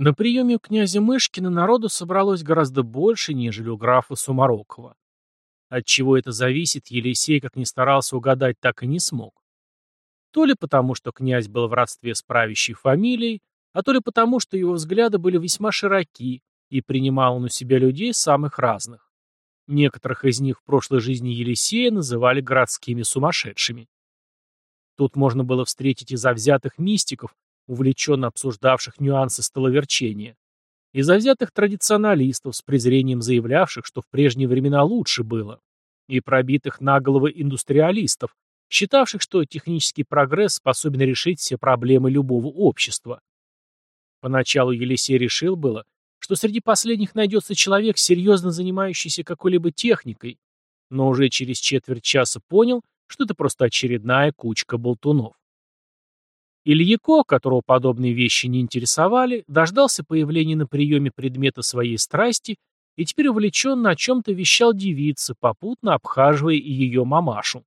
На приеме у князя Мышкина народу собралось гораздо больше, нежели у графа Сумарокова. От чего это зависит, Елисей, как ни старался угадать, так и не смог. То ли потому, что князь был в родстве с правящей фамилией, а то ли потому, что его взгляды были весьма широки, и принимал он у себя людей самых разных. Некоторых из них в прошлой жизни Елисея называли городскими сумасшедшими. Тут можно было встретить и завзятых мистиков, увлеченно обсуждавших нюансы столоверчения, и завзятых традиционалистов, с презрением заявлявших, что в прежние времена лучше было, и пробитых наголовы индустриалистов, считавших, что технический прогресс способен решить все проблемы любого общества. Поначалу Елисей решил было, что среди последних найдется человек, серьезно занимающийся какой-либо техникой, но уже через четверть часа понял, что это просто очередная кучка болтунов. Ильяко, которого подобные вещи не интересовали, дождался появления на приеме предмета своей страсти и теперь увлеченно о чем-то вещал девице, попутно обхаживая и ее мамашу.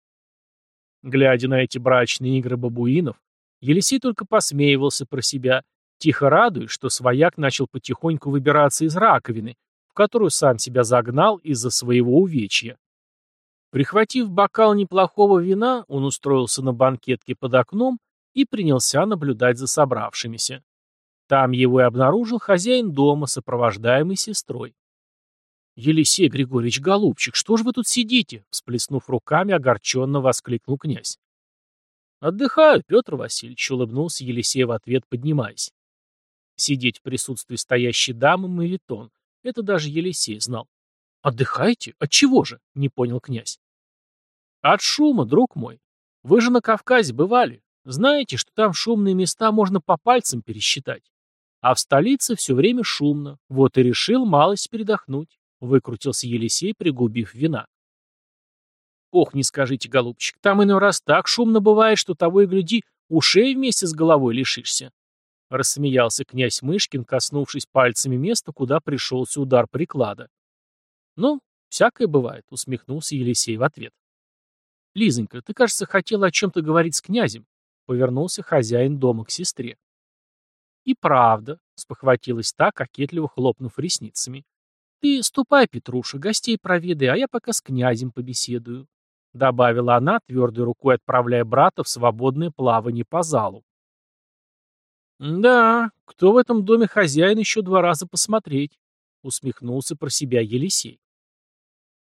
Глядя на эти брачные игры бабуинов, Елисей только посмеивался про себя, тихо радуясь, что свояк начал потихоньку выбираться из раковины, в которую сам себя загнал из-за своего увечья. Прихватив бокал неплохого вина, он устроился на банкетке под окном и принялся наблюдать за собравшимися. Там его и обнаружил хозяин дома, сопровождаемый сестрой. «Елисей Григорьевич, голубчик, что ж вы тут сидите?» Всплеснув руками, огорченно воскликнул князь. «Отдыхаю, Петр Васильевич», — улыбнулся Елисей в ответ, поднимаясь. Сидеть в присутствии стоящей дамы — мавитон. Это даже Елисей знал. «Отдыхаете? От чего же?» — не понял князь. «От шума, друг мой. Вы же на Кавказе бывали. Знаете, что там шумные места можно по пальцам пересчитать. А в столице все время шумно. Вот и решил малость передохнуть. Выкрутился Елисей, пригубив вина. Ох, не скажите, голубчик, там иной раз так шумно бывает, что того и гляди, ушей вместе с головой лишишься. Рассмеялся князь Мышкин, коснувшись пальцами места, куда пришелся удар приклада. Ну, всякое бывает, усмехнулся Елисей в ответ. Лизонька, ты, кажется, хотела о чем-то говорить с князем. Повернулся хозяин дома к сестре. И правда, спохватилась та, кокетливо хлопнув ресницами. Ты ступай, Петруша, гостей проведай, а я пока с князем побеседую. Добавила она, твердой рукой отправляя брата в свободное плавание по залу. «Да, кто в этом доме хозяин, еще два раза посмотреть», — усмехнулся про себя Елисей.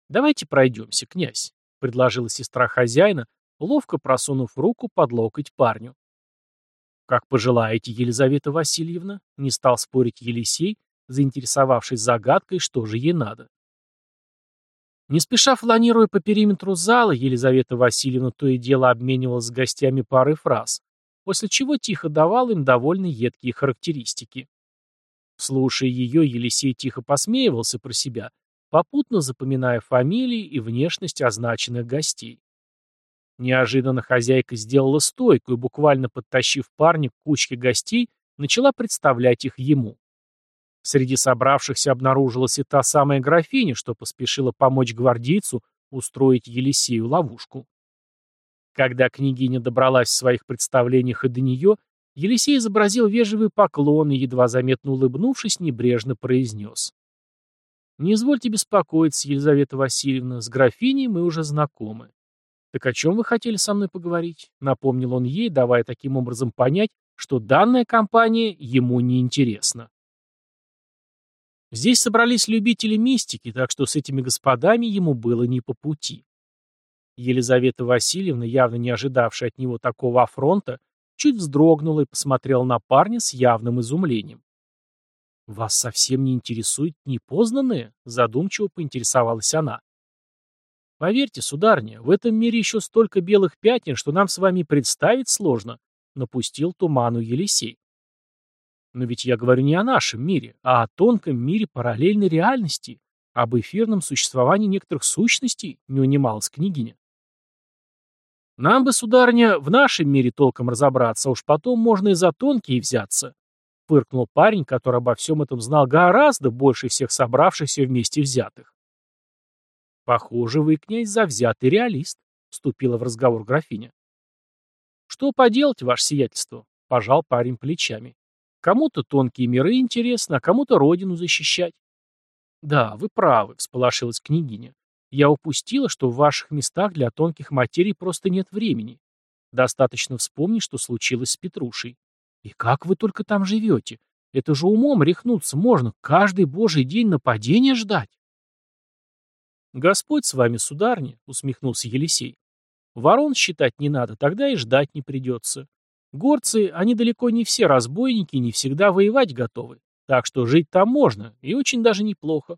«Давайте пройдемся, князь», — предложила сестра хозяина, ловко просунув руку под локоть парню. «Как пожелаете, Елизавета Васильевна», — не стал спорить Елисей, заинтересовавшись загадкой, что же ей надо. Не спеша фланируя по периметру зала, Елизавета Васильевна то и дело обменивалась с гостями парой фраз, после чего тихо давал им довольно едкие характеристики. Слушая ее, Елисей тихо посмеивался про себя, попутно запоминая фамилии и внешность означенных гостей. Неожиданно хозяйка сделала стойку и, буквально подтащив парня к кучке гостей, начала представлять их ему. Среди собравшихся обнаружилась и та самая графиня, что поспешила помочь гвардейцу устроить Елисею ловушку. Когда княгиня добралась в своих представлениях и до нее, Елисей изобразил вежливый поклон и, едва заметно улыбнувшись, небрежно произнес. «Не извольте беспокоиться, Елизавета Васильевна, с графиней мы уже знакомы. «Так о чем вы хотели со мной поговорить?» — напомнил он ей, давая таким образом понять, что данная компания ему не интересна. Здесь собрались любители мистики, так что с этими господами ему было не по пути. Елизавета Васильевна, явно не ожидавшая от него такого афронта, чуть вздрогнула и посмотрела на парня с явным изумлением. «Вас совсем не интересует непознанное?» — задумчиво поинтересовалась она. Поверьте, сударня, в этом мире еще столько белых пятен, что нам с вами представить сложно, напустил туману Елисей. Но ведь я говорю не о нашем мире, а о тонком мире параллельной реальности, об эфирном существовании некоторых сущностей, не унималась княгиня. Нам бы, сударня, в нашем мире толком разобраться, а уж потом можно и за тонкие взяться, фыркнул парень, который обо всем этом знал гораздо больше всех собравшихся вместе взятых. «Похоже, вы, князь, завзятый реалист», — вступила в разговор графиня. «Что поделать, ваше сиятельство?» — пожал парень плечами. Кому-то тонкие миры интересны, а кому-то родину защищать. Да, вы правы, всполошилась княгиня. Я упустила, что в ваших местах для тонких материй просто нет времени. Достаточно вспомнить, что случилось с Петрушей. И как вы только там живете? Это же умом рехнуться можно, каждый божий день нападения ждать. Господь с вами, сударня, усмехнулся Елисей. Ворон считать не надо, тогда и ждать не придется. Горцы, они далеко не все разбойники и не всегда воевать готовы. Так что жить там можно, и очень даже неплохо.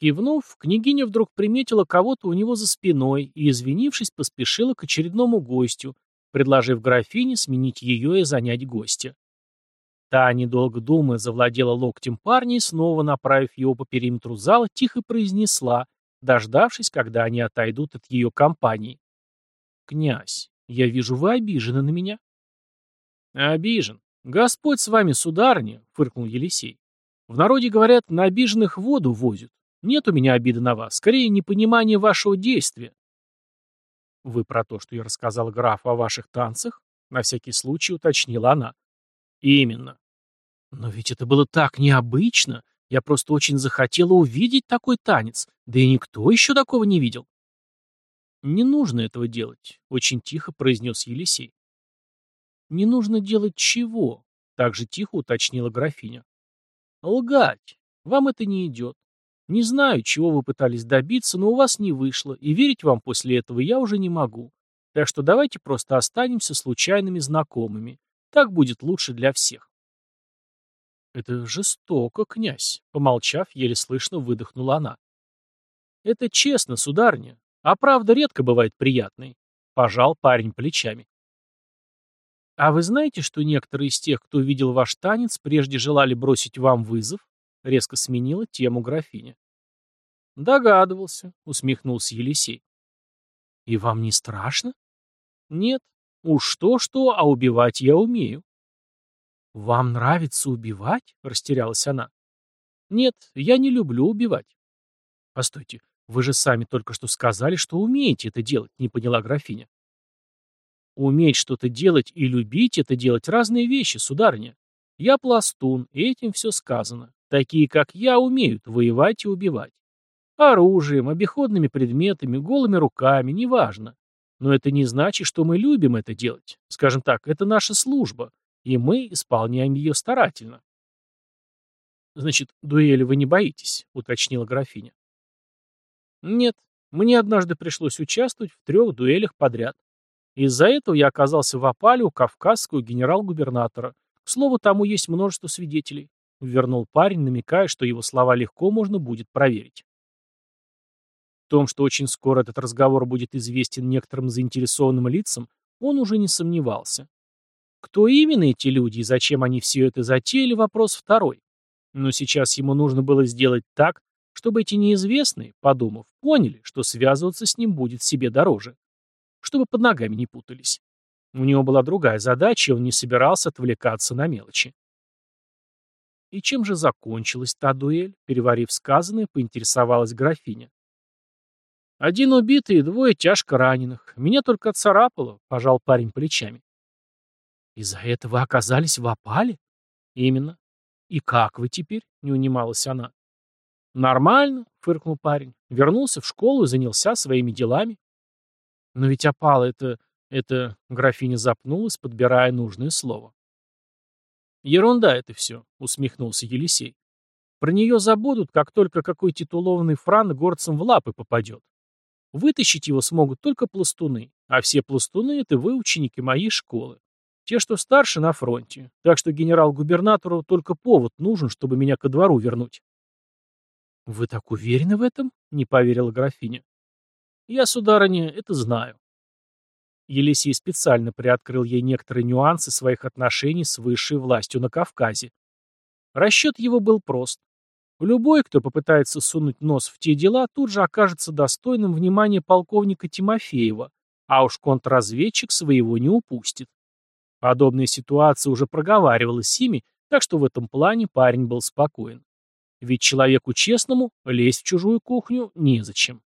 Кивнув, княгиня вдруг приметила кого-то у него за спиной и, извинившись, поспешила к очередному гостю, предложив графине сменить ее и занять гостя. Та, недолго думая, завладела локтем парня и снова, направив его по периметру зала, тихо произнесла, дождавшись, когда они отойдут от ее компании. «Князь, я вижу, вы обижены на меня». «Обижен. Господь с вами, сударыня», — фыркнул Елисей. «В народе, говорят, на обиженных воду возят. Нет у меня обиды на вас, скорее непонимание вашего действия. Вы про то, что я рассказал графу о ваших танцах? На всякий случай уточнила она. Именно. Но ведь это было так необычно. Я просто очень захотела увидеть такой танец. Да и никто еще такого не видел. Не нужно этого делать, очень тихо произнес Елисей. Не нужно делать чего? Так же тихо уточнила графиня. Лгать. Вам это не идет. Не знаю, чего вы пытались добиться, но у вас не вышло, и верить вам после этого я уже не могу. Так что давайте просто останемся случайными знакомыми. Так будет лучше для всех. Это жестоко, князь, помолчав, еле слышно выдохнула она. Это честно, сударня, а правда редко бывает приятной. Пожал парень плечами. А вы знаете, что некоторые из тех, кто видел ваш танец, прежде желали бросить вам вызов? Резко сменила тему графиня. Догадывался, усмехнулся Елисей. И вам не страшно? Нет. Уж что-что, а убивать я умею. Вам нравится убивать? Растерялась она. Нет, я не люблю убивать. Постойте, вы же сами только что сказали, что умеете это делать, не поняла графиня. Уметь что-то делать и любить это делать разные вещи, сударыня. Я пластун, и этим все сказано. Такие, как я, умеют воевать и убивать. Оружием, обиходными предметами, голыми руками, неважно. Но это не значит, что мы любим это делать. Скажем так, это наша служба, и мы исполняем ее старательно. «Значит, дуэли вы не боитесь?» — уточнила графиня. «Нет, мне однажды пришлось участвовать в трех дуэлях подряд. Из-за этого я оказался в опале у кавказского генерал-губернатора. К слову, тому есть множество свидетелей. — вернул парень, намекая, что его слова легко можно будет проверить. В том, что очень скоро этот разговор будет известен некоторым заинтересованным лицам, он уже не сомневался. Кто именно эти люди и зачем они все это затеяли, вопрос второй. Но сейчас ему нужно было сделать так, чтобы эти неизвестные, подумав, поняли, что связываться с ним будет себе дороже. Чтобы под ногами не путались. У него была другая задача, и он не собирался отвлекаться на мелочи. И чем же закончилась та дуэль? Переварив сказанное, поинтересовалась графиня. Один убитый и двое тяжко раненых. Меня только царапало, пожал парень плечами. Из-за этого оказались в опале? Именно. И как вы теперь? Не унималась она. Нормально, фыркнул парень. Вернулся в школу и занялся своими делами. Но ведь опала это... Это... Графиня запнулась, подбирая нужное слово. «Ерунда это все», — усмехнулся Елисей. «Про нее забудут, как только какой титулованный фран горцам в лапы попадет. Вытащить его смогут только пластуны, а все пластуны — это вы, ученики моей школы. Те, что старше, на фронте. Так что генерал-губернатору только повод нужен, чтобы меня ко двору вернуть». «Вы так уверены в этом?» — не поверила графиня. «Я, сударыня, это знаю. Елисей специально приоткрыл ей некоторые нюансы своих отношений с высшей властью на Кавказе. Расчет его был прост. Любой, кто попытается сунуть нос в те дела, тут же окажется достойным внимания полковника Тимофеева, а уж контрразведчик своего не упустит. Подобная ситуация уже проговаривалась с ими, так что в этом плане парень был спокоен. Ведь человеку честному лезть в чужую кухню незачем.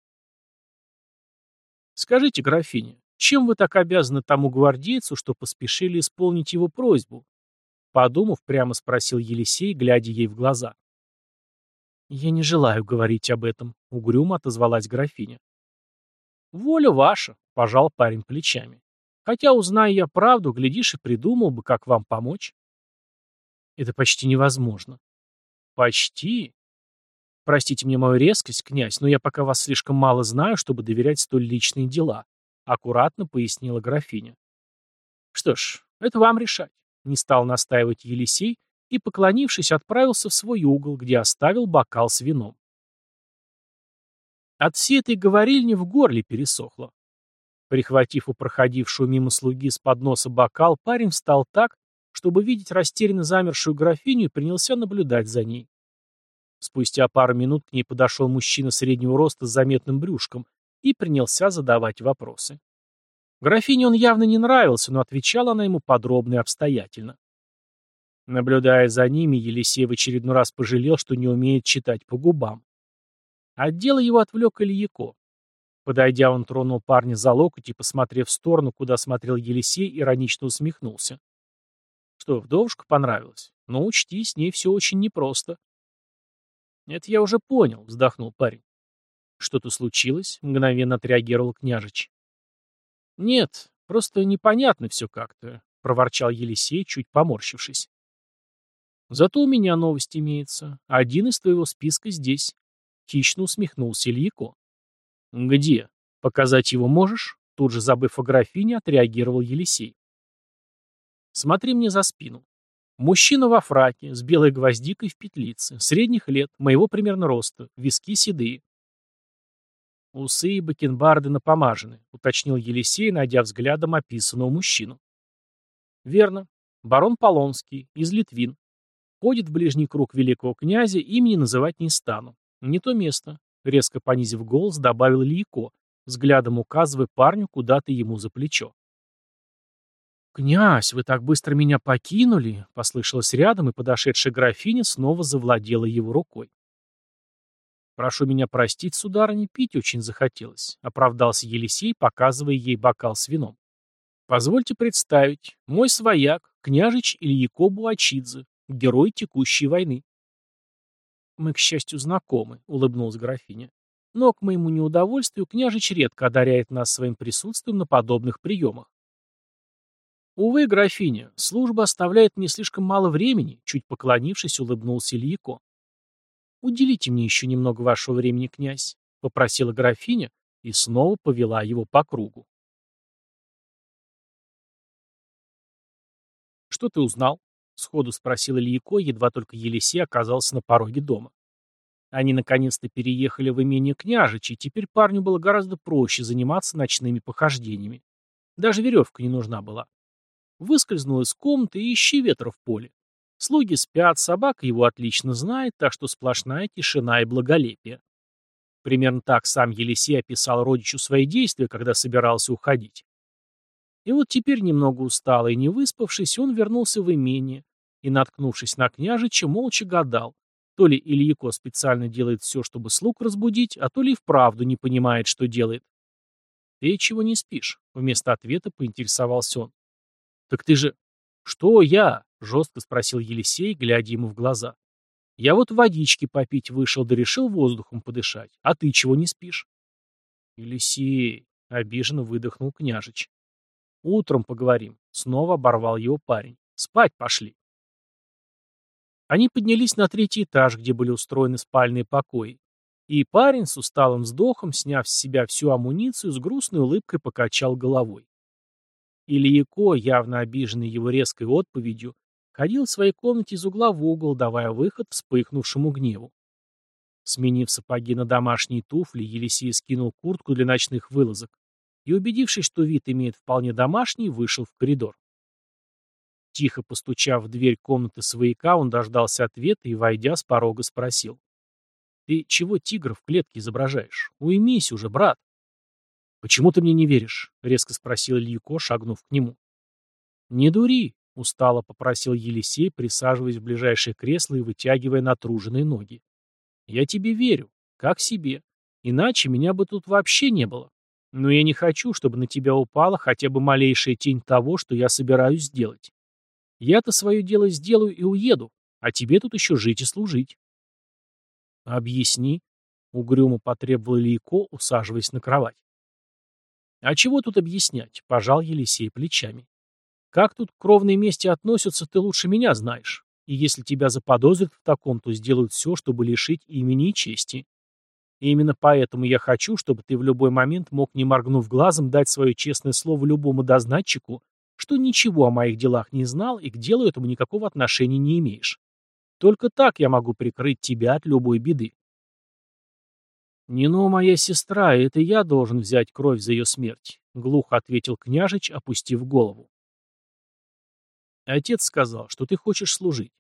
«Скажите, графиня, чем вы так обязаны тому гвардейцу, что поспешили исполнить его просьбу? Подумав, прямо спросил Елисей, глядя ей в глаза. «Я не желаю говорить об этом», — угрюмо отозвалась графиня. «Воля ваша», — пожал парень плечами. «Хотя, узнаю я правду, глядишь, и придумал бы, как вам помочь». «Это почти невозможно». «Почти?» «Простите мне мою резкость, князь, но я пока вас слишком мало знаю, чтобы доверять столь личные дела», — аккуратно пояснила графиня. «Что ж, это вам решать», — не стал настаивать Елисей и, поклонившись, отправился в свой угол, где оставил бокал с вином. От всей этой говорильни в горле пересохло. Прихватив у проходившего мимо слуги с подноса бокал, парень встал так, чтобы видеть растерянно замершую графиню и принялся наблюдать за ней. Спустя пару минут к ней подошел мужчина среднего роста с заметным брюшком и принялся задавать вопросы. Графине он явно не нравился, но отвечала она ему подробно и обстоятельно. Наблюдая за ними, Елисей в очередной раз пожалел, что не умеет читать по губам. От дела его отвлек Ильяко. Подойдя, он тронул парня за локоть и, посмотрев в сторону, куда смотрел Елисей, иронично усмехнулся. Что, вдовушка понравилась? Ну, учти, с ней все очень непросто. Это я уже понял, вздохнул парень. Что-то случилось? Мгновенно отреагировал княжич. Нет, просто непонятно все как-то, проворчал Елисей, чуть поморщившись. Зато у меня новость имеется. Один из твоего списка здесь. Хищно усмехнулся Ильяко. «Где? Показать его можешь?» Тут же, забыв о графине, отреагировал Елисей. «Смотри мне за спину. Мужчина во фраке, с белой гвоздикой в петлице, средних лет, моего примерно роста, виски седые». «Усы и бакенбарды напомажены», — уточнил Елисей, найдя взглядом описанного мужчину. «Верно. Барон Полонский, из Литвин. Ходит в ближний круг великого князя, имени называть не стану. «Не то место», — резко понизив голос, добавил Ильяко, взглядом указывая парню куда-то ему за плечо. «Князь, вы так быстро меня покинули!» — послышалось рядом, и подошедшая графиня снова завладела его рукой. «Прошу меня простить, сударыня, пить очень захотелось», — оправдался Елисей, показывая ей бокал с вином. «Позвольте представить, мой свояк, княжич Ильяко Буачидзе, герой текущей войны». «Мы, к счастью, знакомы», — улыбнулась графиня. «Но, к моему неудовольствию, княжич редко одаряет нас своим присутствием на подобных приемах». «Увы, графиня, служба оставляет мне слишком мало времени», — чуть поклонившись, улыбнулся Ильяко. «Уделите мне еще немного вашего времени, князь», — попросила графиня и снова повела его по кругу. «Что ты узнал?» Сходу спросил Ильяко, едва только Елисей оказался на пороге дома. Они наконец-то переехали в имение княжича, теперь парню было гораздо проще заниматься ночными похождениями. Даже веревка не нужна была. Выскользнул из комнаты и ищи ветра в поле. Слуги спят, собака его отлично знает, так что сплошная тишина и благолепие. Примерно так сам Елисей описал родичу свои действия, когда собирался уходить. И вот теперь, немного усталый и не выспавшись, он вернулся в имение, и, наткнувшись на княжича, молча гадал, то ли Ильяко специально делает все, чтобы слуг разбудить, а то ли и вправду не понимает, что делает. «Ты чего не спишь?» — вместо ответа поинтересовался он. «Так ты же...» «Что я?» — жестко спросил Елисей, глядя ему в глаза. «Я вот водички попить вышел, да решил воздухом подышать. А ты чего не спишь?» «Елисей...» — обиженно выдохнул княжич. «Утром поговорим», — снова оборвал его парень. «Спать пошли». Они поднялись на третий этаж, где были устроены спальные покои. И парень с усталым вздохом, сняв с себя всю амуницию, с грустной улыбкой покачал головой. Ильяко, явно обиженный его резкой отповедью, ходил в своей комнате из угла в угол, давая выход вспыхнувшему гневу. Сменив сапоги на домашние туфли, Елисей скинул куртку для ночных вылазок и, убедившись, что вид имеет вполне домашний, вышел в коридор. Тихо постучав в дверь комнаты свояка, он дождался ответа и, войдя с порога, спросил. «Ты чего тигра в клетке изображаешь? Уймись уже, брат!» «Почему ты мне не веришь?» — резко спросил Ильюко, шагнув к нему. «Не дури!» — устало попросил Елисей, присаживаясь в ближайшее кресло и вытягивая натруженные ноги. «Я тебе верю, как себе. Иначе меня бы тут вообще не было. Но я не хочу, чтобы на тебя упала хотя бы малейшая тень того, что я собираюсь сделать. Я-то свое дело сделаю и уеду, а тебе тут еще жить и служить. Объясни, — угрюмо потребовал Ильяко, усаживаясь на кровать. А чего тут объяснять, — пожал Елисей плечами. Как тут к кровной мести относятся, ты лучше меня знаешь. И если тебя заподозрят в таком, то сделают все, чтобы лишить имени и чести. И именно поэтому я хочу, чтобы ты в любой момент мог, не моргнув глазом, дать свое честное слово любому дознатчику, что ничего о моих делах не знал и к делу этому никакого отношения не имеешь. Только так я могу прикрыть тебя от любой беды. «Нино моя сестра, и это я должен взять кровь за ее смерть», — глухо ответил княжич, опустив голову. Отец сказал, что ты хочешь служить,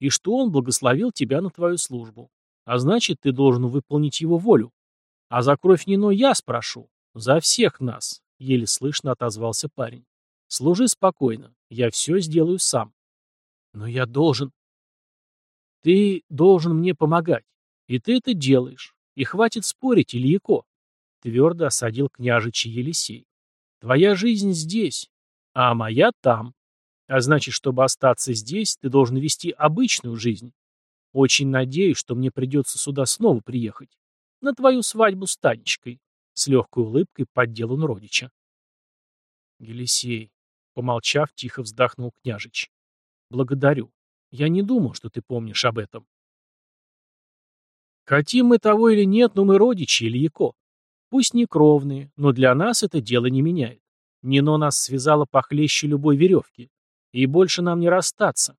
и что он благословил тебя на твою службу. А значит, ты должен выполнить его волю. А за кровь Нино я спрошу. За всех нас, — еле слышно отозвался парень. Служи спокойно. Я все сделаю сам. Но я должен... Ты должен мне помогать. И ты это делаешь. И хватит спорить, Ильяко. Твердо осадил княжичий Елисей. Твоя жизнь здесь, а моя там. А значит, чтобы остаться здесь, ты должен вести обычную жизнь. Очень надеюсь, что мне придется сюда снова приехать. На твою свадьбу с Танечкой. С легкой улыбкой поддел он родича. Елисей, помолчав, тихо вздохнул княжич. Благодарю. Я не думал, что ты помнишь об этом. Хотим мы того или нет, но мы родичи, Ильяко. Пусть не кровные, но для нас это дело не меняет. Нино нас связало похлеще любой веревки. И больше нам не расстаться.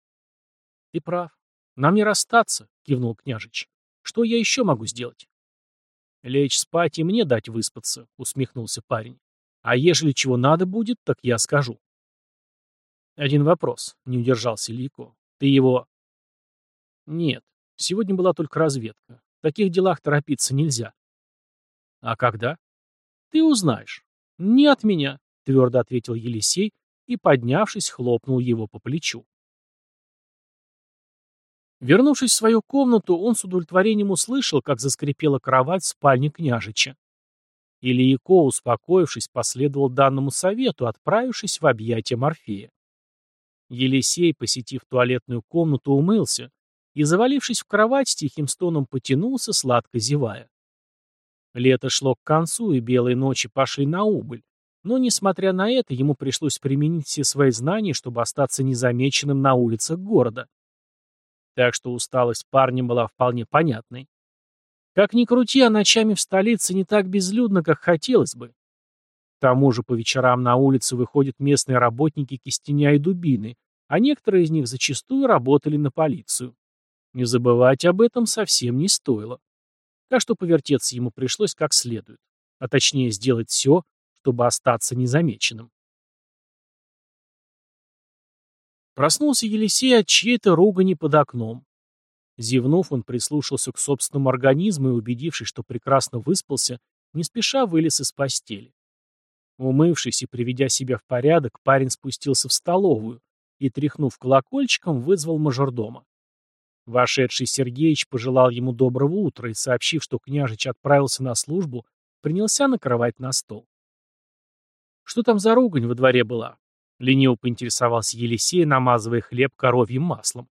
Ты прав. «Нам не расстаться», — кивнул княжич. «Что я еще могу сделать?» «Лечь спать и мне дать выспаться», — усмехнулся парень. «А ежели чего надо будет, так я скажу». «Один вопрос», — не удержался Лико. «Ты его...» «Нет, сегодня была только разведка. В таких делах торопиться нельзя». «А когда?» «Ты узнаешь». «Не от меня», — твердо ответил Елисей и, поднявшись, хлопнул его по плечу. Вернувшись в свою комнату, он с удовлетворением услышал, как заскрипела кровать в спальне княжича. Ильяко, успокоившись, последовал данному совету, отправившись в объятия Морфея. Елисей, посетив туалетную комнату, умылся и, завалившись в кровать, тихим стоном потянулся, сладко зевая. Лето шло к концу, и белые ночи пошли на убыль, но, несмотря на это, ему пришлось применить все свои знания, чтобы остаться незамеченным на улицах города так что усталость парня была вполне понятной. Как ни крути, а ночами в столице не так безлюдно, как хотелось бы. К тому же по вечерам на улице выходят местные работники кистеня и дубины, а некоторые из них зачастую работали на полицию. Не забывать об этом совсем не стоило. Так что повертеться ему пришлось как следует, а точнее сделать все, чтобы остаться незамеченным. Проснулся Елисей от чьей-то ругани под окном. Зевнув, он прислушался к собственному организму и, убедившись, что прекрасно выспался, не спеша вылез из постели. Умывшись и приведя себя в порядок, парень спустился в столовую и, тряхнув колокольчиком, вызвал мажордома. Вошедший Сергеич пожелал ему доброго утра и, сообщив, что княжич отправился на службу, принялся накрывать на стол. Что там за ругань во дворе была? Лениво поинтересовался Елисей, намазывая хлеб коровьим маслом.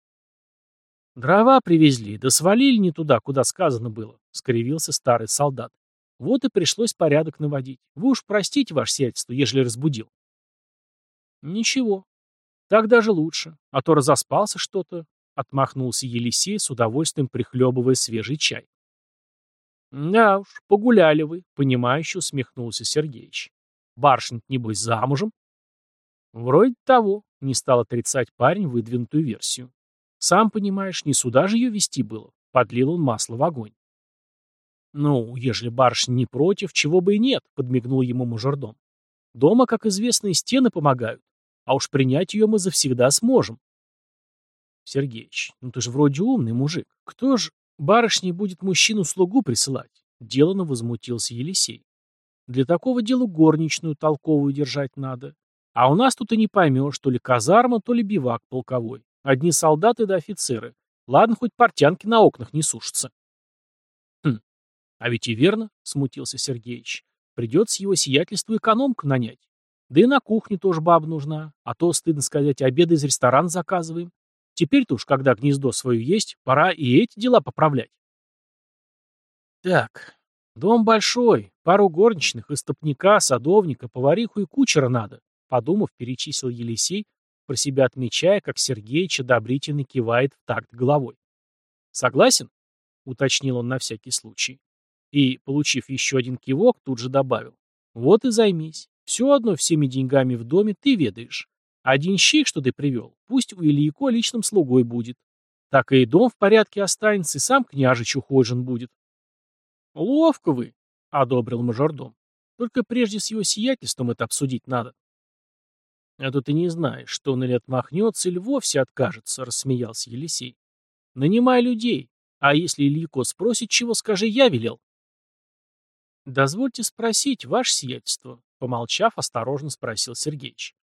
«Дрова привезли, да свалили не туда, куда сказано было», — скривился старый солдат. «Вот и пришлось порядок наводить. Вы уж простите ваше сиятельство, ежели разбудил». «Ничего. Так даже лучше. А то разоспался что-то», — отмахнулся Елисей, с удовольствием прихлебывая свежий чай. «Да уж, погуляли вы», — понимающе усмехнулся Сергеич. «Барышня, небось, замужем?» Вроде того, не стал отрицать парень выдвинутую версию. Сам понимаешь, не сюда же ее вести было. Подлил он масло в огонь. «Ну, ежели барышня не против, чего бы и нет», — подмигнул ему мажордом. «Дома, как известно, и стены помогают, а уж принять ее мы завсегда сможем». «Сергеич, ну ты же вроде умный мужик. Кто ж барышне будет мужчину-слугу присылать?» — делано возмутился Елисей. «Для такого дела горничную толковую держать надо. А у нас тут и не поймешь, то ли казарма, то ли бивак полковой. Одни солдаты да офицеры. Ладно, хоть портянки на окнах не сушатся. А ведь и верно, смутился Сергеич. Придется его сиятельству экономку нанять. Да и на кухне тоже баба нужна, а то, стыдно сказать, обеды из ресторана заказываем. Теперь-то уж, когда гнездо свое есть, пора и эти дела поправлять. Так, дом большой, пару горничных, истопника, садовника, повариху и кучера надо, подумав, перечислил Елисей, про себя отмечая, как Сергеич одобрительно кивает в такт головой. «Согласен?» — уточнил он на всякий случай. И, получив еще один кивок, тут же добавил. «Вот и займись. Все одно всеми деньгами в доме ты ведаешь. Один щик, что ты привел, пусть у Ильяко личным слугой будет. Так и дом в порядке останется, и сам княжич ухожен будет». «Ловко вы», — одобрил мажордом. «Только прежде с его сиятельством это обсудить надо». «А то ты не знаешь, что он или отмахнется, или вовсе откажется», — рассмеялся Елисей. «Нанимай людей, а если Ильяко спросит, чего, скажи, я велел». «Дозвольте спросить, ваше сиятельство», — помолчав, осторожно спросил Сергеич.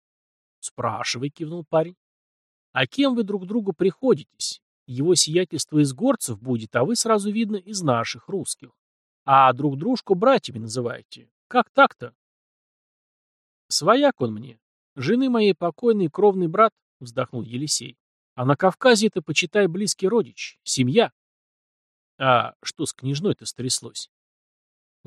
«Спрашивай», — кивнул парень. «А кем вы друг другу приходитесь? Его сиятельство из горцев будет, а вы сразу видно из наших, русских. А друг дружку братьями называете. Как так-то?» «Свояк он мне», Жены моей покойный кровный брат, вздохнул Елисей. А на Кавказе это, почитай, близкий родич, семья. А что с княжной-то стряслось?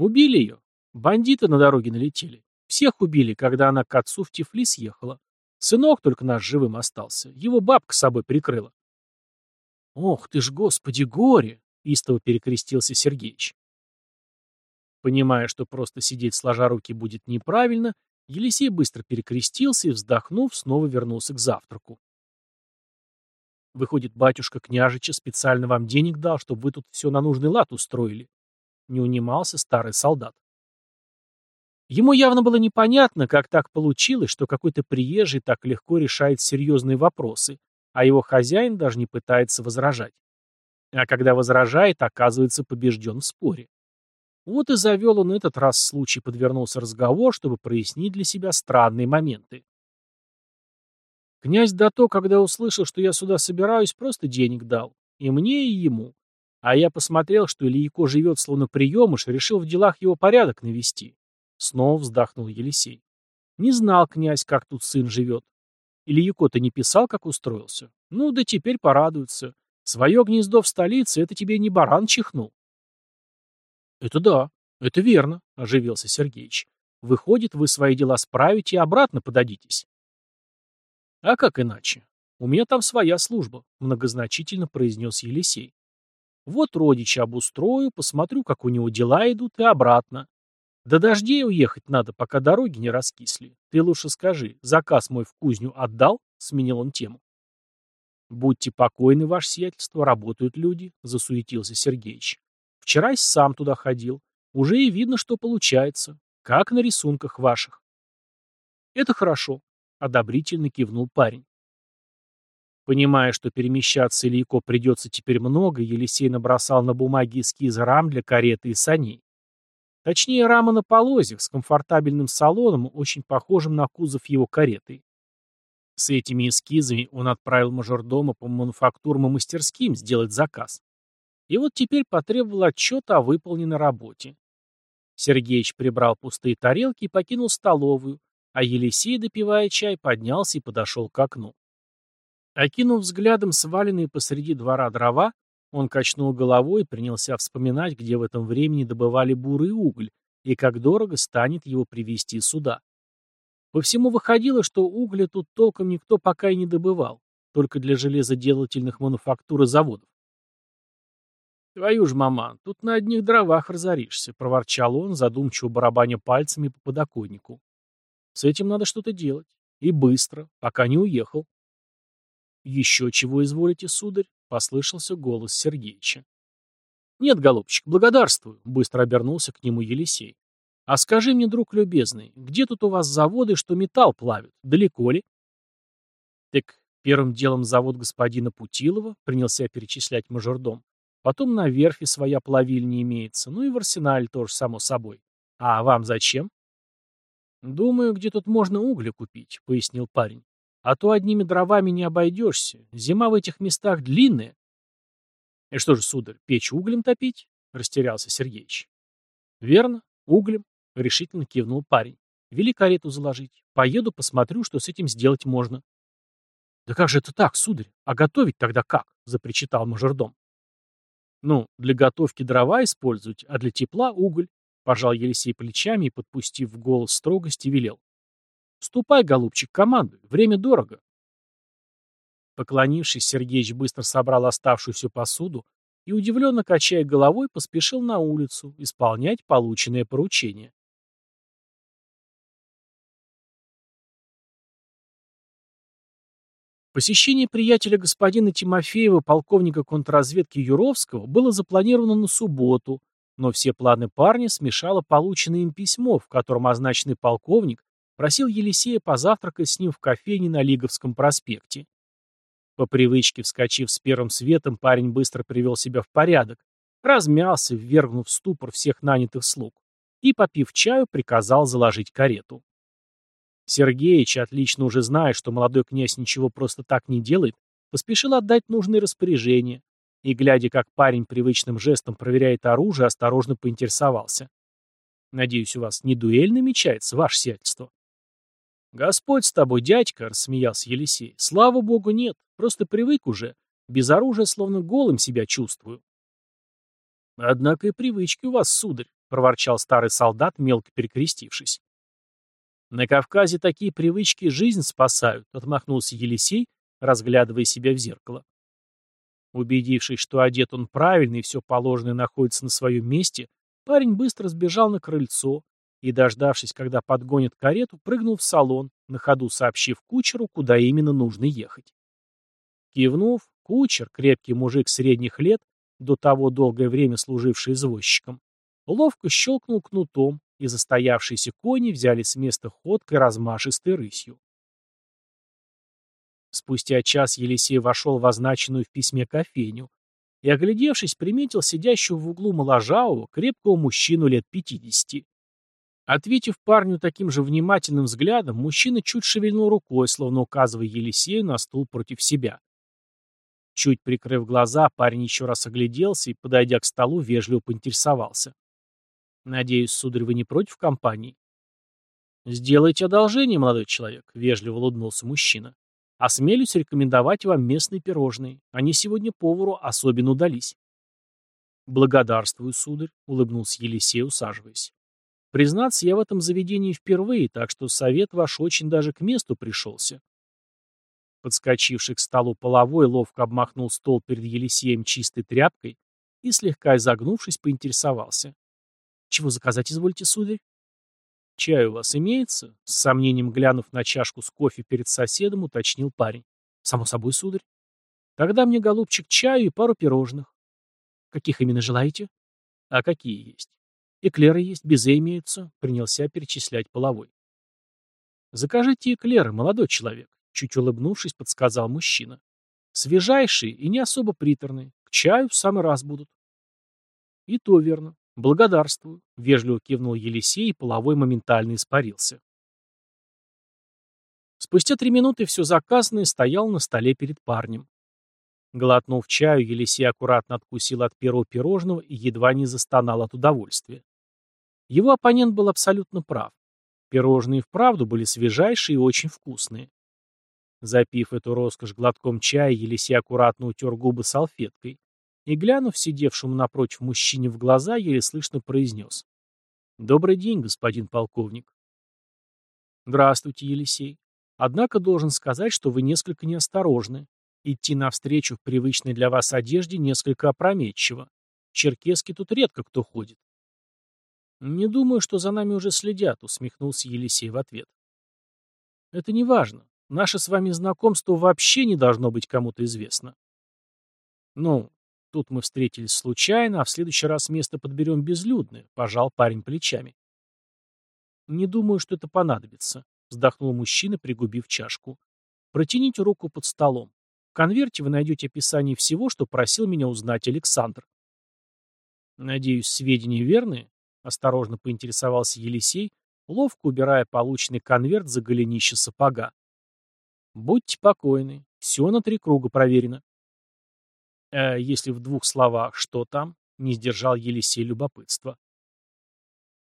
Убили ее. Бандиты на дороге налетели. Всех убили, когда она к отцу в Тифлис ехала. Сынок только наш живым остался. Его бабка с собой прикрыла. «Ох ты ж, господи, горе!» — истово перекрестился Сергеич. Понимая, что просто сидеть сложа руки будет неправильно, Елисей быстро перекрестился и, вздохнув, снова вернулся к завтраку. Выходит, батюшка княжича специально вам денег дал, чтобы вы тут все на нужный лад устроили. Не унимался старый солдат. Ему явно было непонятно, как так получилось, что какой-то приезжий так легко решает серьезные вопросы, а его хозяин даже не пытается возражать. А когда возражает, оказывается побежден в споре. Вот и завел он этот раз случай, подвернулся разговор, чтобы прояснить для себя странные моменты. Князь Дато, когда услышал, что я сюда собираюсь, просто денег дал. И мне, и ему. А я посмотрел, что Ильяко живет словно приемыш, решил в делах его порядок навести. Снова вздохнул Елисей. Не знал князь, как тут сын живет. Ильяко-то не писал, как устроился. Ну, да теперь порадуется. Свое гнездо в столице — это тебе не баран чихнул. «Это да, это верно», — оживился Сергеич. «Выходит, вы свои дела справите и обратно подадитесь». «А как иначе? У меня там своя служба», — многозначительно произнес Елисей. «Вот родича обустрою, посмотрю, как у него дела идут, и обратно. До дождей уехать надо, пока дороги не раскисли. Ты лучше скажи, заказ мой в кузню отдал?» — сменил он тему. «Будьте покойны, ваше сиятельство, работают люди», — засуетился Сергеич. Вчера сам туда ходил. Уже и видно, что получается. Как на рисунках ваших. Это хорошо, одобрительно кивнул парень. Понимая, что перемещаться Ильяко придется теперь много, Елисей набросал на бумаге эскиз рам для кареты и саней. Точнее, рама на полозьях с комфортабельным салоном, очень похожим на кузов его кареты. С этими эскизами он отправил мажордома по мануфактурам и мастерским сделать заказ. И вот теперь потребовал отчета о выполненной работе. Сергеич прибрал пустые тарелки и покинул столовую, а Елисей, допивая чай, поднялся и подошел к окну. Окинув взглядом сваленные посреди двора дрова, он качнул головой и принялся вспоминать, где в этом времени добывали бурый уголь и как дорого станет его привезти сюда. По всему выходило, что угля тут толком никто пока и не добывал, только для железоделательных мануфактур и заводов. «Твою ж, маман, тут на одних дровах разоришься», — проворчал он, задумчиво барабаня пальцами по подоконнику. «С этим надо что-то делать. И быстро, пока не уехал». «Еще чего изволите, сударь?» — послышался голос Сергеича. «Нет, голубчик, благодарствую», — быстро обернулся к нему Елисей. «А скажи мне, друг любезный, где тут у вас заводы, что металл плавят? Далеко ли?» «Так первым делом завод господина Путилова», — принялся перечислять мажордом. Потом на верфи своя плавильня имеется, ну и в арсенале тоже, само собой. А вам зачем? Думаю, где тут можно угля купить, пояснил парень. А то одними дровами не обойдешься. Зима в этих местах длинная. И что же, сударь, печь углем топить? Растерялся Сергеич. Верно, углем, решительно кивнул парень. Вели карету заложить. Поеду, посмотрю, что с этим сделать можно. Да как же это так, сударь? А готовить тогда как? Запричитал мажордом. Ну, для готовки дрова использовать, а для тепла уголь. Пожал Елисей плечами и, подпустив в голос строгости, велел. Ступай, голубчик, командуй. Время дорого. Поклонившись, Сергеич быстро собрал оставшуюся посуду и, удивленно качая головой, поспешил на улицу исполнять полученное поручение. Посещение приятеля господина Тимофеева, полковника контрразведки Юровского, было запланировано на субботу, но все планы парня смешало полученное им письмо, в котором означенный полковник просил Елисея позавтракать с ним в кофейне на Лиговском проспекте. По привычке, вскочив с первым светом, парень быстро привел себя в порядок, размялся, ввергнув в ступор всех нанятых слуг, и, попив чаю, приказал заложить карету. Сергеич, отлично уже зная, что молодой князь ничего просто так не делает, поспешил отдать нужные распоряжения, и, глядя, как парень привычным жестом проверяет оружие, осторожно поинтересовался. «Надеюсь, у вас не дуэль намечается, ваше сиятельство?» «Господь с тобой, дядька!» — рассмеялся Елисей. «Слава богу, нет. Просто привык уже. Без оружия словно голым себя чувствую». «Однако и привычки у вас, сударь», — проворчал старый солдат, мелко перекрестившись. «На Кавказе такие привычки жизнь спасают», — отмахнулся Елисей, разглядывая себя в зеркало. Убедившись, что одет он правильно и все положенное находится на своем месте, парень быстро сбежал на крыльцо, и, дождавшись, когда подгонят карету, прыгнул в салон, на ходу сообщив кучеру, куда именно нужно ехать. Кивнув, кучер, крепкий мужик средних лет, до того долгое время служивший извозчиком, ловко щелкнул кнутом, и застоявшиеся кони взяли с места ходкой размашистой рысью. Спустя час Елисей вошел в означенную в письме кофейню и, оглядевшись, приметил сидящего в углу моложавого, крепкого мужчину лет пятидесяти. Ответив парню таким же внимательным взглядом, мужчина чуть шевельнул рукой, словно указывая Елисею на стул против себя. Чуть прикрыв глаза, парень еще раз огляделся и, подойдя к столу, вежливо поинтересовался. «Надеюсь, сударь, вы не против компании?» «Сделайте одолжение, молодой человек», — вежливо улыбнулся мужчина. «Осмелюсь рекомендовать вам местные пирожные. Они сегодня повару особенно удались». «Благодарствую, сударь», — улыбнулся Елисей, усаживаясь. Признаться, я в этом заведении впервые, так что совет ваш очень даже к месту пришелся. Подскочивший к столу половой ловко обмахнул стол перед Елисеем чистой тряпкой и, слегка изогнувшись, поинтересовался. «Чего заказать извольте, сударь?» «Чай у вас имеется?» С сомнением глянув на чашку с кофе перед соседом, уточнил парень. «Само собой, сударь. Тогда мне, голубчик, чаю и пару пирожных». «Каких именно желаете?» «А какие есть?» Эклеры есть, безе имеются, принялся перечислять половой. Закажите эклеры, молодой человек, чуть улыбнувшись, подсказал мужчина. Свежайшие и не особо приторные, к чаю в самый раз будут. И то верно. Благодарствую, вежливо кивнул Елисей, и половой моментально испарился. Спустя три минуты все заказанное стоял на столе перед парнем. Глотнув чаю, Елисей аккуратно откусил от первого пирожного и едва не застонал от удовольствия. Его оппонент был абсолютно прав. Пирожные вправду были свежайшие и очень вкусные. Запив эту роскошь глотком чая, Елисей аккуратно утер губы салфеткой и, глянув сидевшему напротив мужчине в глаза, еле слышно произнес. «Добрый день, господин полковник». «Здравствуйте, Елисей. Однако должен сказать, что вы несколько неосторожны. Идти навстречу в привычной для вас одежде несколько опрометчиво. Черкески тут редко кто ходит. «Не думаю, что за нами уже следят», — усмехнулся Елисей в ответ. «Это не важно. Наше с вами знакомство вообще не должно быть кому-то известно». «Ну, тут мы встретились случайно, а в следующий раз место подберем безлюдное», — пожал парень плечами. «Не думаю, что это понадобится», — вздохнул мужчина, пригубив чашку. «Протяните руку под столом. В конверте вы найдете описание всего, что просил меня узнать Александр». «Надеюсь, сведения верные?» — осторожно поинтересовался Елисей, ловко убирая полученный конверт за голенище сапога. «Будьте покойны, все на три круга проверено». «А если в двух словах, что там?» — не сдержал Елисей любопытства.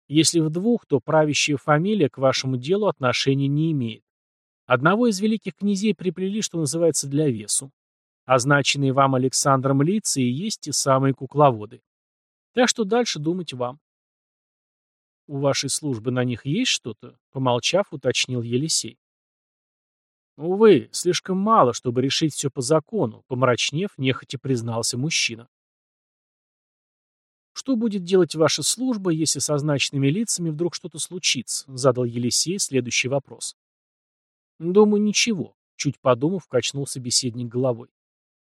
Если в двух, то правящая фамилия к вашему делу отношения не имеет. Одного из великих князей приплели, что называется, для весу. Означенные вам Александром лица и есть те самые кукловоды. Так что дальше думать вам. «У вашей службы на них есть что-то?» — помолчав, уточнил Елисей. «Увы, слишком мало, чтобы решить все по закону», — помрачнев, нехотя признался мужчина. «Что будет делать ваша служба, если со значными лицами вдруг что-то случится?» — задал Елисей следующий вопрос. «Думаю, ничего», — чуть подумав, качнул собеседник головой.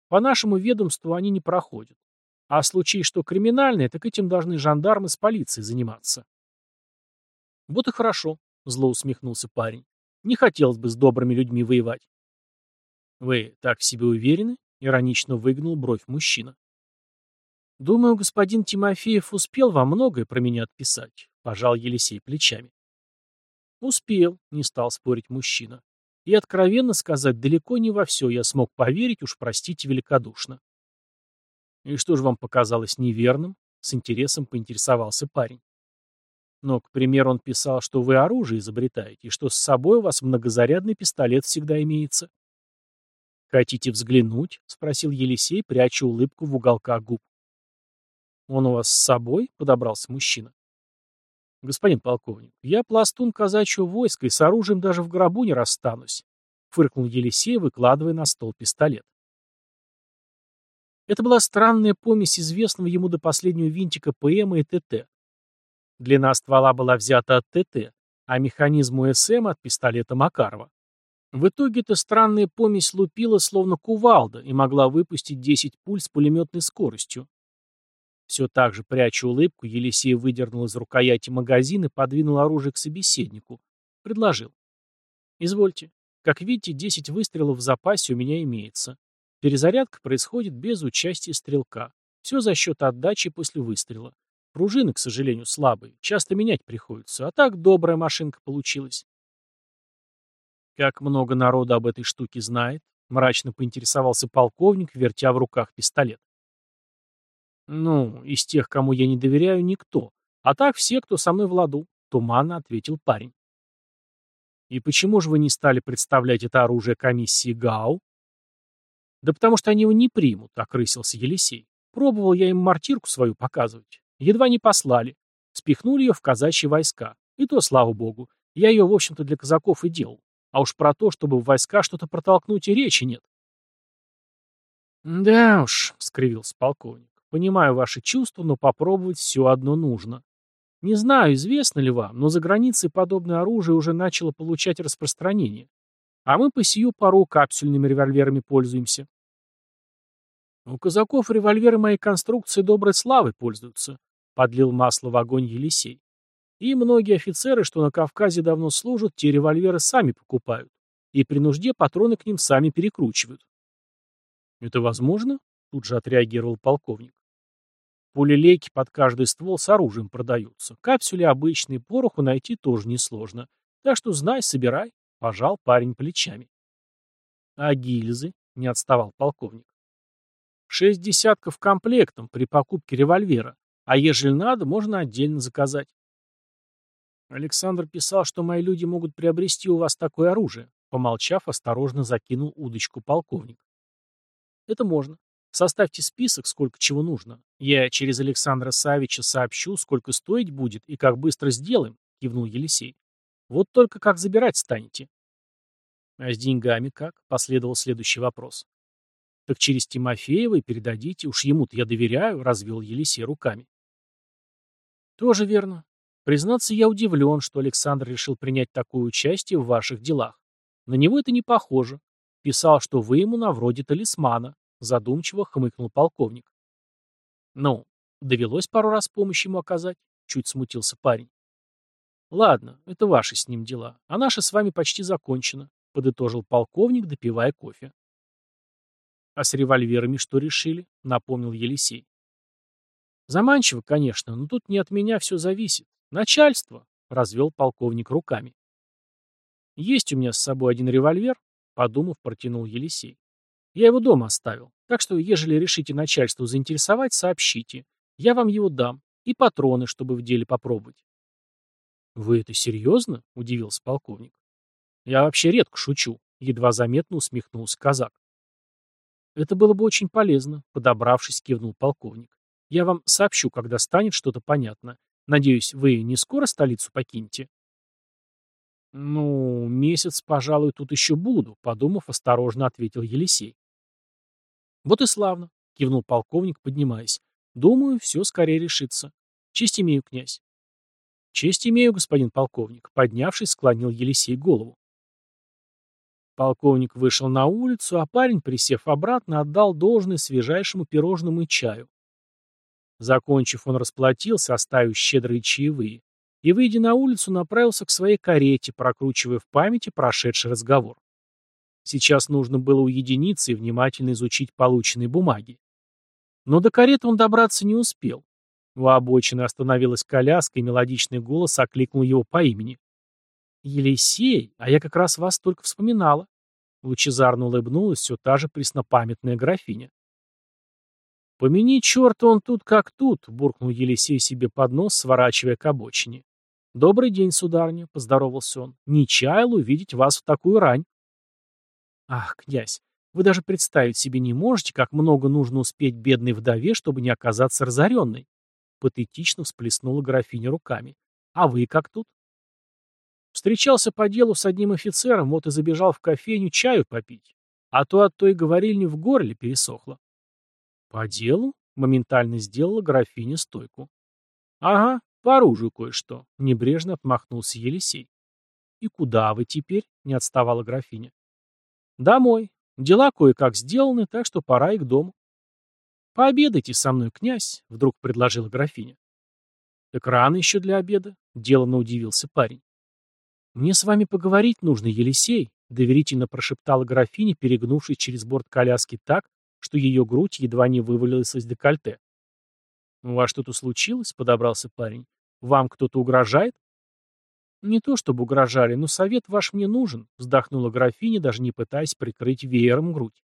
«По нашему ведомству они не проходят. А в случае, что криминальное, так этим должны жандармы с полицией заниматься». «Вот и хорошо», — зло усмехнулся парень. «Не хотелось бы с добрыми людьми воевать». «Вы так в себе уверены?» — иронично выгнул бровь мужчина. «Думаю, господин Тимофеев успел вам многое про меня отписать», — пожал Елисей плечами. «Успел», — не стал спорить мужчина. «И откровенно сказать, далеко не во все я смог поверить, уж простите великодушно». «И что же вам показалось неверным?» — с интересом поинтересовался парень. Но, к примеру, он писал, что вы оружие изобретаете, и что с собой у вас многозарядный пистолет всегда имеется. «Хотите взглянуть?» — спросил Елисей, пряча улыбку в уголках губ. «Он у вас с собой?» — подобрался мужчина. «Господин полковник, я пластун казачьего войска и с оружием даже в гробу не расстанусь», — фыркнул Елисей, выкладывая на стол пистолет. Это была странная помесь известного ему до последнего винтика ПМ и ТТ. Длина ствола была взята от ТТ, а механизм УСМ от пистолета Макарова. В итоге эта странная помесь лупила словно кувалда и могла выпустить 10 пуль с пулеметной скоростью. Все так же, пряча улыбку, Елисей выдернул из рукояти магазин и подвинул оружие к собеседнику. Предложил. «Извольте. Как видите, 10 выстрелов в запасе у меня имеется. Перезарядка происходит без участия стрелка. Все за счет отдачи после выстрела. Пружины, к сожалению, слабые. Часто менять приходится. А так добрая машинка получилась. Как много народа об этой штуке знает? Мрачно поинтересовался полковник, вертя в руках пистолет. Ну, из тех, кому я не доверяю, никто. А так все, кто со мной в ладу, туманно ответил парень. И почему же вы не стали представлять это оружие комиссии ГАУ? Да потому что они его не примут, окрысился Елисей. Пробовал я им мартирку свою показывать. Едва не послали. Спихнули ее в казачьи войска. И то, слава богу. Я ее, в общем-то, для казаков и делал. А уж про то, чтобы в войска что-то протолкнуть, и речи нет. «Да уж», — скривился полковник, — «понимаю ваши чувства, но попробовать все одно нужно. Не знаю, известно ли вам, но за границей подобное оружие уже начало получать распространение. А мы по сию пару капсюльными револьверами пользуемся». «У казаков револьверы моей конструкции доброй славы пользуются», Подлил масло в огонь Елисей. И многие офицеры, что на Кавказе давно служат, те револьверы сами покупают. И при нужде патроны к ним сами перекручивают. «Это возможно?» — тут же отреагировал полковник. Пулелейки под каждый ствол с оружием продаются. Капсюли обычные, пороху найти тоже несложно. Так что знай, собирай, — пожал парень плечами. А гильзы? — не отставал полковник. Шесть десятков комплектом при покупке револьвера. А ежели надо, можно отдельно заказать. Александр писал, что мои люди могут приобрести у вас такое оружие. Помолчав, осторожно закинул удочку полковник. Это можно. Составьте список, сколько чего нужно. Я через Александра Савича сообщу, сколько стоить будет и как быстро сделаем, кивнул Елисей. Вот только как забирать станете? А с деньгами как? Последовал следующий вопрос. Так через Тимофеева и передадите, уж ему-то я доверяю, развел Елисей руками. Тоже верно. Признаться, я удивлен, что Александр решил принять такое участие в ваших делах. На него это не похоже. Писал, что вы ему на вроде талисмана. Задумчиво хмыкнул полковник. Ну, довелось пару раз помощь ему оказать. Чуть смутился парень. Ладно, это ваши с ним дела. А наши с вами почти закончено, подытожил полковник, допивая кофе. А с револьверами что решили? Напомнил Елисей. Заманчиво, конечно, но тут не от меня все зависит. Начальство, развел полковник руками. Есть у меня с собой один револьвер, подумав, протянул Елисей. Я его дома оставил, так что, ежели решите начальству заинтересовать, сообщите. Я вам его дам. И патроны, чтобы в деле попробовать. Вы это серьезно? Удивился полковник. Я вообще редко шучу, едва заметно усмехнулся казак. Это было бы очень полезно, подобравшись, кивнул полковник. Я вам сообщу, когда станет что-то понятно. Надеюсь, вы не скоро столицу покинете? Ну, месяц, пожалуй, тут еще буду, подумав, осторожно ответил Елисей. Вот и славно, кивнул полковник, поднимаясь. Думаю, все скорее решится. Честь имею, князь. Честь имею, господин полковник, поднявшись, склонил Елисей голову. Полковник вышел на улицу, а парень, присев обратно, отдал должное свежайшему пирожному и чаю. Закончив, он расплатился, оставив щедрые чаевые, и, выйдя на улицу, направился к своей карете, прокручивая в памяти прошедший разговор. Сейчас нужно было уединиться и внимательно изучить полученные бумаги. Но до кареты он добраться не успел. У обочины остановилась коляска, и мелодичный голос окликнул его по имени. «Елисей, а я как раз вас только вспоминала. Лучезарно улыбнулась все та же преснопамятная графиня. «Помяни черта, он тут как тут», — буркнул Елисей себе под нос, сворачивая к обочине. «Добрый день, сударыня», — поздоровался он. «Не чаял увидеть вас в такую рань». «Ах, князь, вы даже представить себе не можете, как много нужно успеть бедной вдове, чтобы не оказаться разоренной», — патетично всплеснула графиня руками. «А вы как тут?» Встречался по делу с одним офицером, вот и забежал в кофейню чаю попить. А то от той говорильни в горле пересохло. По делу? Моментально сделала графиня стойку. Ага, по оружию кое-что. Небрежно отмахнулся Елисей. И куда вы теперь? Не отставала графиня. Домой. Дела кое-как сделаны, так что пора и к дому. «Пообедайте со мной, князь», — вдруг предложила графиня. «Так рано еще для обеда», — деланно удивился парень. «Мне с вами поговорить нужно, Елисей», — доверительно прошептала графиня, перегнувшись через борт коляски так, что ее грудь едва не вывалилась из декольте. «У вас что-то случилось?» — подобрался парень. «Вам кто-то угрожает?» «Не то чтобы угрожали, но совет ваш мне нужен», — вздохнула графиня, даже не пытаясь прикрыть веером грудь.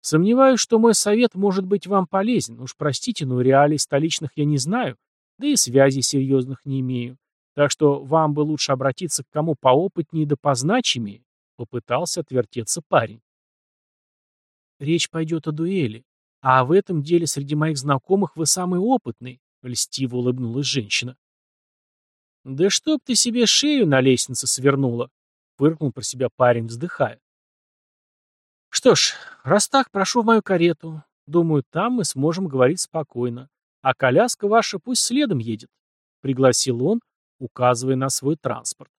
«Сомневаюсь, что мой совет может быть вам полезен. Уж простите, но реалий столичных я не знаю, да и связей серьезных не имею. Так что вам бы лучше обратиться к кому поопытнее да позначимее, попытался отвертеться парень. Речь пойдет о дуэли. А в этом деле среди моих знакомых вы самый опытный, льстиво улыбнулась женщина. Да чтоб ты себе шею на лестнице свернула, фыркнул про себя парень, вздыхая. Что ж, раз так, прошу в мою карету. Думаю, там мы сможем говорить спокойно. А коляска ваша пусть следом едет, пригласил он, указывая на свой транспорт.